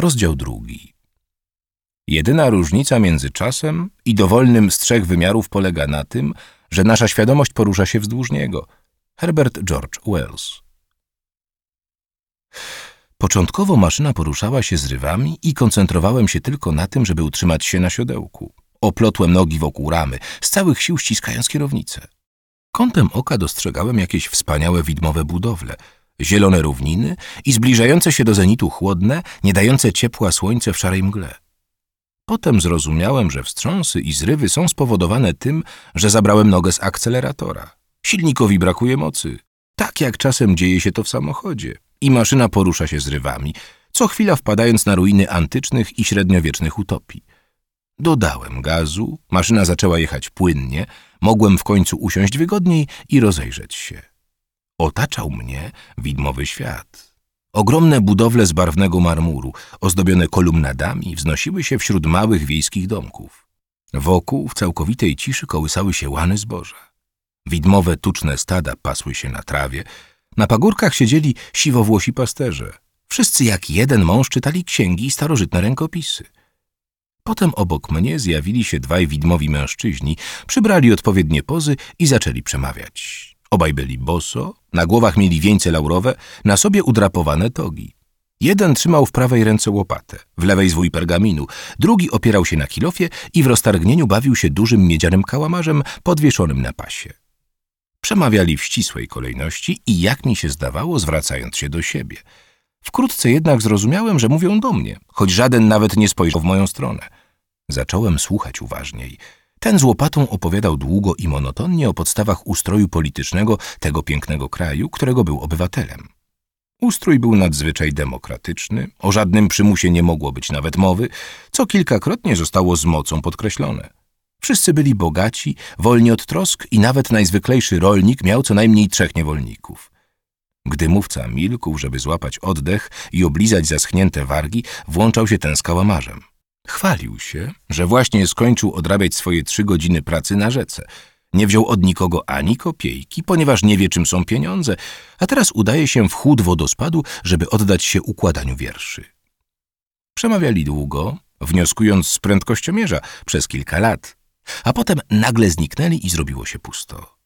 Rozdział drugi. Jedyna różnica między czasem i dowolnym z trzech wymiarów polega na tym, że nasza świadomość porusza się wzdłuż niego. Herbert George Wells. Początkowo maszyna poruszała się zrywami i koncentrowałem się tylko na tym, żeby utrzymać się na siodełku. Oplotłem nogi wokół ramy, z całych sił ściskając kierownicę. Kątem oka dostrzegałem jakieś wspaniałe widmowe budowle, zielone równiny i zbliżające się do zenitu chłodne, nie dające ciepła słońce w szarej mgle. Potem zrozumiałem, że wstrząsy i zrywy są spowodowane tym, że zabrałem nogę z akceleratora. Silnikowi brakuje mocy, tak jak czasem dzieje się to w samochodzie. I maszyna porusza się zrywami, co chwila wpadając na ruiny antycznych i średniowiecznych utopii. Dodałem gazu, maszyna zaczęła jechać płynnie, mogłem w końcu usiąść wygodniej i rozejrzeć się. Otaczał mnie widmowy świat. Ogromne budowle z barwnego marmuru, ozdobione kolumnadami, wznosiły się wśród małych wiejskich domków. Wokół w całkowitej ciszy kołysały się łany zboża. Widmowe tuczne stada pasły się na trawie, na pagórkach siedzieli siwowłosi pasterze. Wszyscy jak jeden mąż czytali księgi i starożytne rękopisy. Potem obok mnie zjawili się dwaj widmowi mężczyźni, przybrali odpowiednie pozy i zaczęli przemawiać. Obaj byli boso, na głowach mieli wieńce laurowe, na sobie udrapowane togi. Jeden trzymał w prawej ręce łopatę, w lewej zwój pergaminu, drugi opierał się na kilofie i w roztargnieniu bawił się dużym miedzianym kałamarzem podwieszonym na pasie. Przemawiali w ścisłej kolejności i, jak mi się zdawało, zwracając się do siebie. Wkrótce jednak zrozumiałem, że mówią do mnie, choć żaden nawet nie spojrzał w moją stronę. Zacząłem słuchać uważniej. Ten z łopatą opowiadał długo i monotonnie o podstawach ustroju politycznego tego pięknego kraju, którego był obywatelem. Ustrój był nadzwyczaj demokratyczny, o żadnym przymusie nie mogło być nawet mowy, co kilkakrotnie zostało z mocą podkreślone. Wszyscy byli bogaci, wolni od trosk i nawet najzwyklejszy rolnik miał co najmniej trzech niewolników. Gdy mówca milkł, żeby złapać oddech i oblizać zaschnięte wargi, włączał się ten z kałamarzem. Chwalił się, że właśnie skończył odrabiać swoje trzy godziny pracy na rzece. Nie wziął od nikogo ani kopiejki, ponieważ nie wie, czym są pieniądze, a teraz udaje się w chłód wodospadu, żeby oddać się układaniu wierszy. Przemawiali długo, wnioskując z prędkościomierza przez kilka lat, a potem nagle zniknęli i zrobiło się pusto.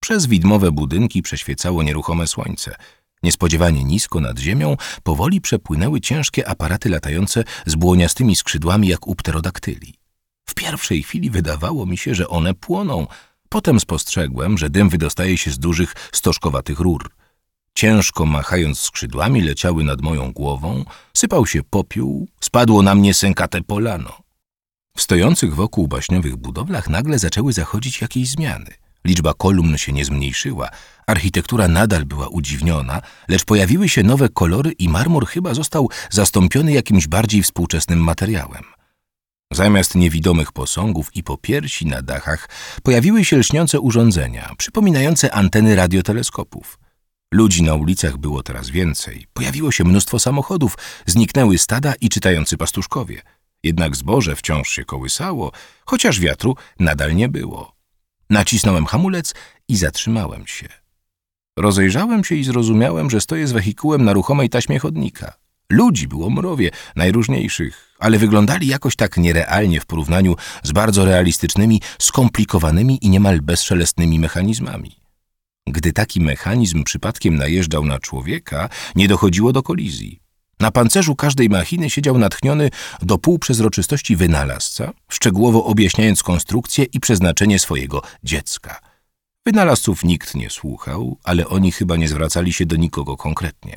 Przez widmowe budynki przeświecało nieruchome słońce – Niespodziewanie nisko nad ziemią powoli przepłynęły ciężkie aparaty latające z błoniastymi skrzydłami jak u pterodaktyli. W pierwszej chwili wydawało mi się, że one płoną. Potem spostrzegłem, że dym wydostaje się z dużych, stożkowatych rur. Ciężko machając skrzydłami leciały nad moją głową, sypał się popiół, spadło na mnie sękate polano. W stojących wokół baśniowych budowlach nagle zaczęły zachodzić jakieś zmiany. Liczba kolumn się nie zmniejszyła, architektura nadal była udziwniona, lecz pojawiły się nowe kolory i marmur chyba został zastąpiony jakimś bardziej współczesnym materiałem. Zamiast niewidomych posągów i popiersi na dachach pojawiły się lśniące urządzenia, przypominające anteny radioteleskopów. Ludzi na ulicach było teraz więcej, pojawiło się mnóstwo samochodów, zniknęły stada i czytający pastuszkowie. Jednak zboże wciąż się kołysało, chociaż wiatru nadal nie było. Nacisnąłem hamulec i zatrzymałem się. Rozejrzałem się i zrozumiałem, że stoję z wehikułem na ruchomej taśmie chodnika. Ludzi było mrowie, najróżniejszych, ale wyglądali jakoś tak nierealnie w porównaniu z bardzo realistycznymi, skomplikowanymi i niemal bezszelestnymi mechanizmami. Gdy taki mechanizm przypadkiem najeżdżał na człowieka, nie dochodziło do kolizji. Na pancerzu każdej machiny siedział natchniony do półprzezroczystości wynalazca, szczegółowo objaśniając konstrukcję i przeznaczenie swojego dziecka. Wynalazców nikt nie słuchał, ale oni chyba nie zwracali się do nikogo konkretnie.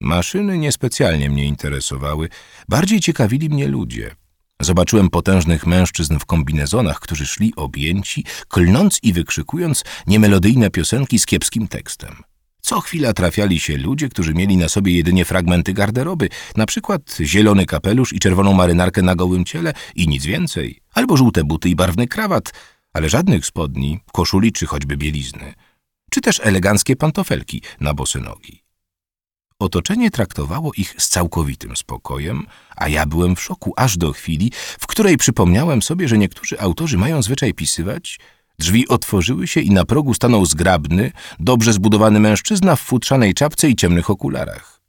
Maszyny niespecjalnie mnie interesowały, bardziej ciekawili mnie ludzie. Zobaczyłem potężnych mężczyzn w kombinezonach, którzy szli objęci, klnąc i wykrzykując niemelodyjne piosenki z kiepskim tekstem. Co chwila trafiali się ludzie, którzy mieli na sobie jedynie fragmenty garderoby, na przykład zielony kapelusz i czerwoną marynarkę na gołym ciele i nic więcej, albo żółte buty i barwny krawat, ale żadnych spodni, koszuli czy choćby bielizny, czy też eleganckie pantofelki na bose nogi. Otoczenie traktowało ich z całkowitym spokojem, a ja byłem w szoku aż do chwili, w której przypomniałem sobie, że niektórzy autorzy mają zwyczaj pisywać, Drzwi otworzyły się i na progu stanął zgrabny, dobrze zbudowany mężczyzna w futrzanej czapce i ciemnych okularach.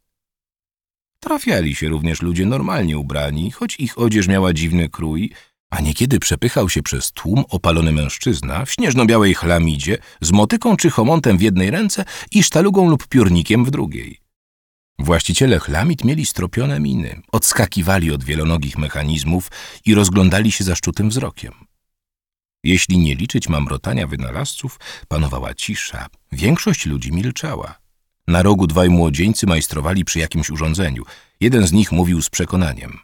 Trafiali się również ludzie normalnie ubrani, choć ich odzież miała dziwny krój, a niekiedy przepychał się przez tłum opalony mężczyzna w śnieżno-białej chlamidzie z motyką czy homontem w jednej ręce i sztalugą lub piórnikiem w drugiej. Właściciele chlamid mieli stropione miny, odskakiwali od wielonogich mechanizmów i rozglądali się zaszczutym wzrokiem. Jeśli nie liczyć mamrotania wynalazców, panowała cisza. Większość ludzi milczała. Na rogu dwaj młodzieńcy majstrowali przy jakimś urządzeniu. Jeden z nich mówił z przekonaniem.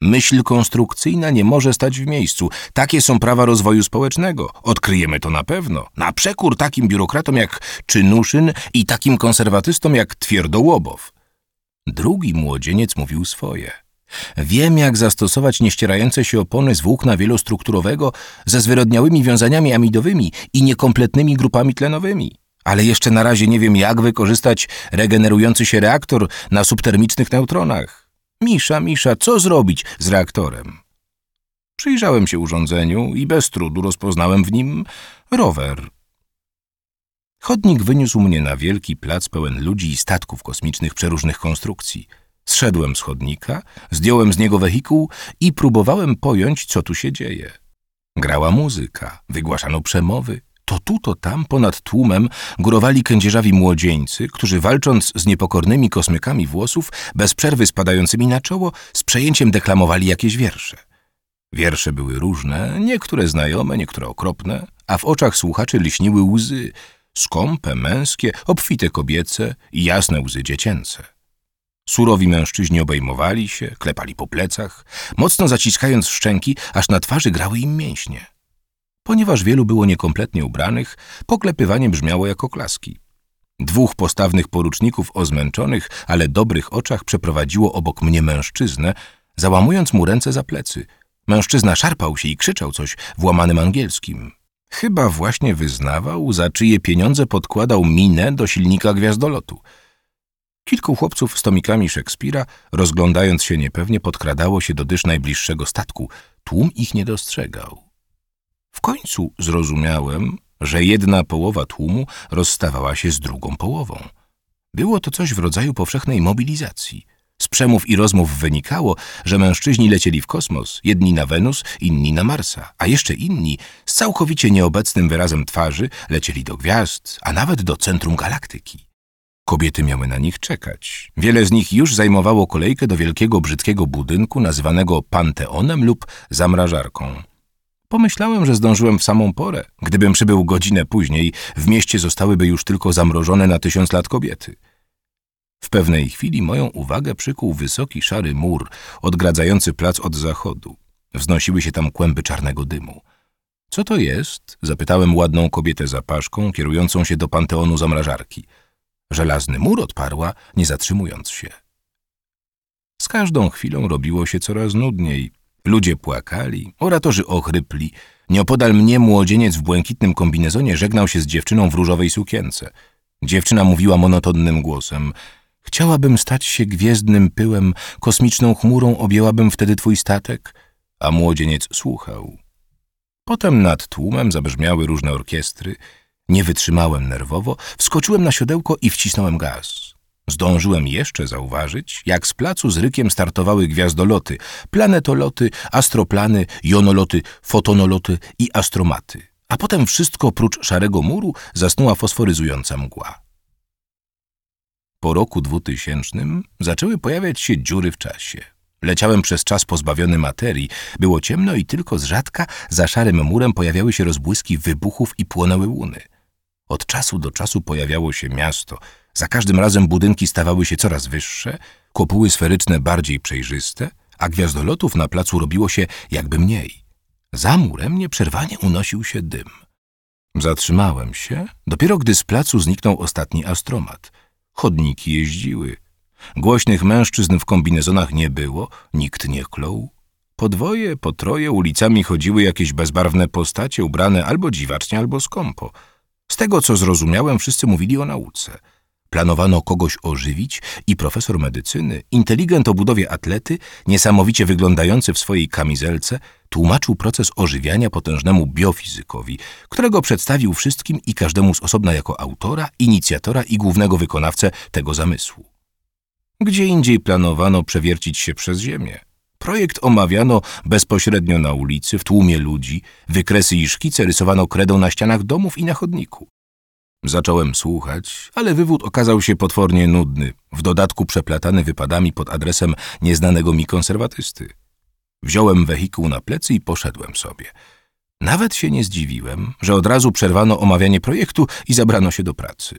Myśl konstrukcyjna nie może stać w miejscu. Takie są prawa rozwoju społecznego. Odkryjemy to na pewno. Na przekór takim biurokratom jak Czynuszyn i takim konserwatystom jak Twierdołobow. Drugi młodzieniec mówił swoje. Wiem, jak zastosować nieścierające się opony z włókna wielostrukturowego ze zwyrodniałymi wiązaniami amidowymi i niekompletnymi grupami tlenowymi. Ale jeszcze na razie nie wiem, jak wykorzystać regenerujący się reaktor na subtermicznych neutronach. Misza, Misza, co zrobić z reaktorem? Przyjrzałem się urządzeniu i bez trudu rozpoznałem w nim rower. Chodnik wyniósł mnie na wielki plac pełen ludzi i statków kosmicznych przeróżnych konstrukcji. Zszedłem z chodnika, zdjąłem z niego wehikuł i próbowałem pojąć, co tu się dzieje. Grała muzyka, wygłaszano przemowy. To tu, to tam, ponad tłumem, górowali kędzierzawi młodzieńcy, którzy walcząc z niepokornymi kosmykami włosów, bez przerwy spadającymi na czoło, z przejęciem deklamowali jakieś wiersze. Wiersze były różne, niektóre znajome, niektóre okropne, a w oczach słuchaczy liśniły łzy, skąpe, męskie, obfite kobiece i jasne łzy dziecięce. Surowi mężczyźni obejmowali się, klepali po plecach, mocno zaciskając szczęki, aż na twarzy grały im mięśnie. Ponieważ wielu było niekompletnie ubranych, poklepywanie brzmiało jako klaski. Dwóch postawnych poruczników o zmęczonych, ale dobrych oczach przeprowadziło obok mnie mężczyznę, załamując mu ręce za plecy. Mężczyzna szarpał się i krzyczał coś w łamanym angielskim. Chyba właśnie wyznawał, za czyje pieniądze podkładał minę do silnika gwiazdolotu. Kilku chłopców z tomikami Szekspira, rozglądając się niepewnie, podkradało się do dysz najbliższego statku. Tłum ich nie dostrzegał. W końcu zrozumiałem, że jedna połowa tłumu rozstawała się z drugą połową. Było to coś w rodzaju powszechnej mobilizacji – z przemów i rozmów wynikało, że mężczyźni lecieli w kosmos, jedni na Wenus, inni na Marsa, a jeszcze inni, z całkowicie nieobecnym wyrazem twarzy, lecieli do gwiazd, a nawet do centrum galaktyki. Kobiety miały na nich czekać. Wiele z nich już zajmowało kolejkę do wielkiego, brzydkiego budynku nazywanego Panteonem lub zamrażarką. Pomyślałem, że zdążyłem w samą porę. Gdybym przybył godzinę później, w mieście zostałyby już tylko zamrożone na tysiąc lat kobiety. W pewnej chwili moją uwagę przykuł wysoki, szary mur, odgradzający plac od zachodu. Wznosiły się tam kłęby czarnego dymu. Co to jest? Zapytałem ładną kobietę za paszką, kierującą się do panteonu zamrażarki. Żelazny mur odparła, nie zatrzymując się. Z każdą chwilą robiło się coraz nudniej. Ludzie płakali, oratorzy ochrypli. Nieopodal mnie młodzieniec w błękitnym kombinezonie żegnał się z dziewczyną w różowej sukience. Dziewczyna mówiła monotonnym głosem – Chciałabym stać się gwiezdnym pyłem, kosmiczną chmurą objęłabym wtedy twój statek, a młodzieniec słuchał. Potem nad tłumem zabrzmiały różne orkiestry. Nie wytrzymałem nerwowo, wskoczyłem na siodełko i wcisnąłem gaz. Zdążyłem jeszcze zauważyć, jak z placu z rykiem startowały gwiazdoloty, planetoloty, astroplany, jonoloty, fotonoloty i astromaty. A potem wszystko oprócz szarego muru zasnuła fosforyzująca mgła. Po roku dwutysięcznym zaczęły pojawiać się dziury w czasie. Leciałem przez czas pozbawiony materii. Było ciemno i tylko z rzadka za szarym murem pojawiały się rozbłyski wybuchów i płonęły łuny. Od czasu do czasu pojawiało się miasto. Za każdym razem budynki stawały się coraz wyższe, kopuły sferyczne bardziej przejrzyste, a gwiazdolotów na placu robiło się jakby mniej. Za murem nieprzerwanie unosił się dym. Zatrzymałem się, dopiero gdy z placu zniknął ostatni astromat – Chodniki jeździły. Głośnych mężczyzn w kombinezonach nie było, nikt nie klął. Po dwoje, po troje ulicami chodziły jakieś bezbarwne postacie ubrane albo dziwacznie, albo skąpo. Z tego, co zrozumiałem, wszyscy mówili o nauce. Planowano kogoś ożywić i profesor medycyny, inteligent o budowie atlety, niesamowicie wyglądający w swojej kamizelce, tłumaczył proces ożywiania potężnemu biofizykowi, którego przedstawił wszystkim i każdemu z osobna jako autora, inicjatora i głównego wykonawcę tego zamysłu. Gdzie indziej planowano przewiercić się przez ziemię. Projekt omawiano bezpośrednio na ulicy, w tłumie ludzi, wykresy i szkice rysowano kredą na ścianach domów i na chodniku. Zacząłem słuchać, ale wywód okazał się potwornie nudny, w dodatku przeplatany wypadami pod adresem nieznanego mi konserwatysty. Wziąłem wehikuł na plecy i poszedłem sobie. Nawet się nie zdziwiłem, że od razu przerwano omawianie projektu i zabrano się do pracy.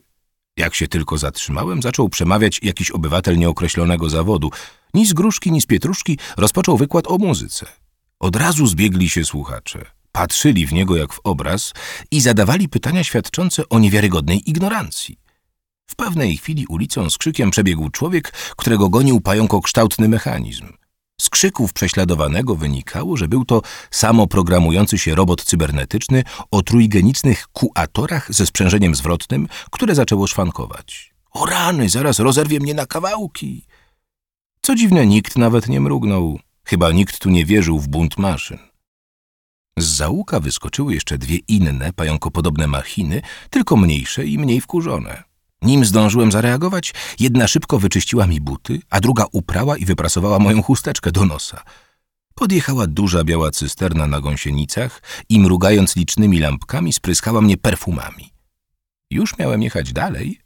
Jak się tylko zatrzymałem, zaczął przemawiać jakiś obywatel nieokreślonego zawodu. Ni z gruszki, ni z pietruszki rozpoczął wykład o muzyce. Od razu zbiegli się słuchacze. Patrzyli w niego jak w obraz i zadawali pytania świadczące o niewiarygodnej ignorancji. W pewnej chwili ulicą z krzykiem przebiegł człowiek, którego gonił pająkokształtny mechanizm. Z krzyków prześladowanego wynikało, że był to samoprogramujący się robot cybernetyczny o trójgenicznych kuatorach ze sprzężeniem zwrotnym, które zaczęło szwankować. O rany, zaraz rozerwie mnie na kawałki! Co dziwne, nikt nawet nie mrugnął. Chyba nikt tu nie wierzył w bunt maszyn. Z załuka wyskoczyły jeszcze dwie inne, pająkopodobne machiny, tylko mniejsze i mniej wkurzone. Nim zdążyłem zareagować, jedna szybko wyczyściła mi buty, a druga uprała i wyprasowała moją chusteczkę do nosa. Podjechała duża biała cysterna na gąsienicach i mrugając licznymi lampkami spryskała mnie perfumami. Już miałem jechać dalej,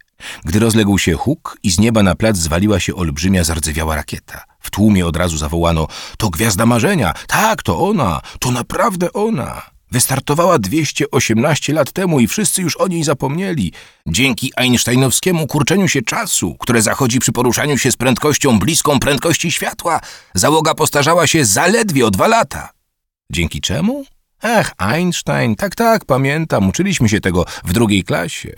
gdy rozległ się huk i z nieba na plac zwaliła się olbrzymia zardzewiała rakieta. W tłumie od razu zawołano – to gwiazda marzenia! Tak, to ona! To naprawdę ona! Wystartowała 218 lat temu i wszyscy już o niej zapomnieli. Dzięki einsteinowskiemu kurczeniu się czasu, które zachodzi przy poruszaniu się z prędkością bliską prędkości światła, załoga postarzała się zaledwie o dwa lata. Dzięki czemu? Ach, Einstein, tak, tak, pamiętam, uczyliśmy się tego w drugiej klasie.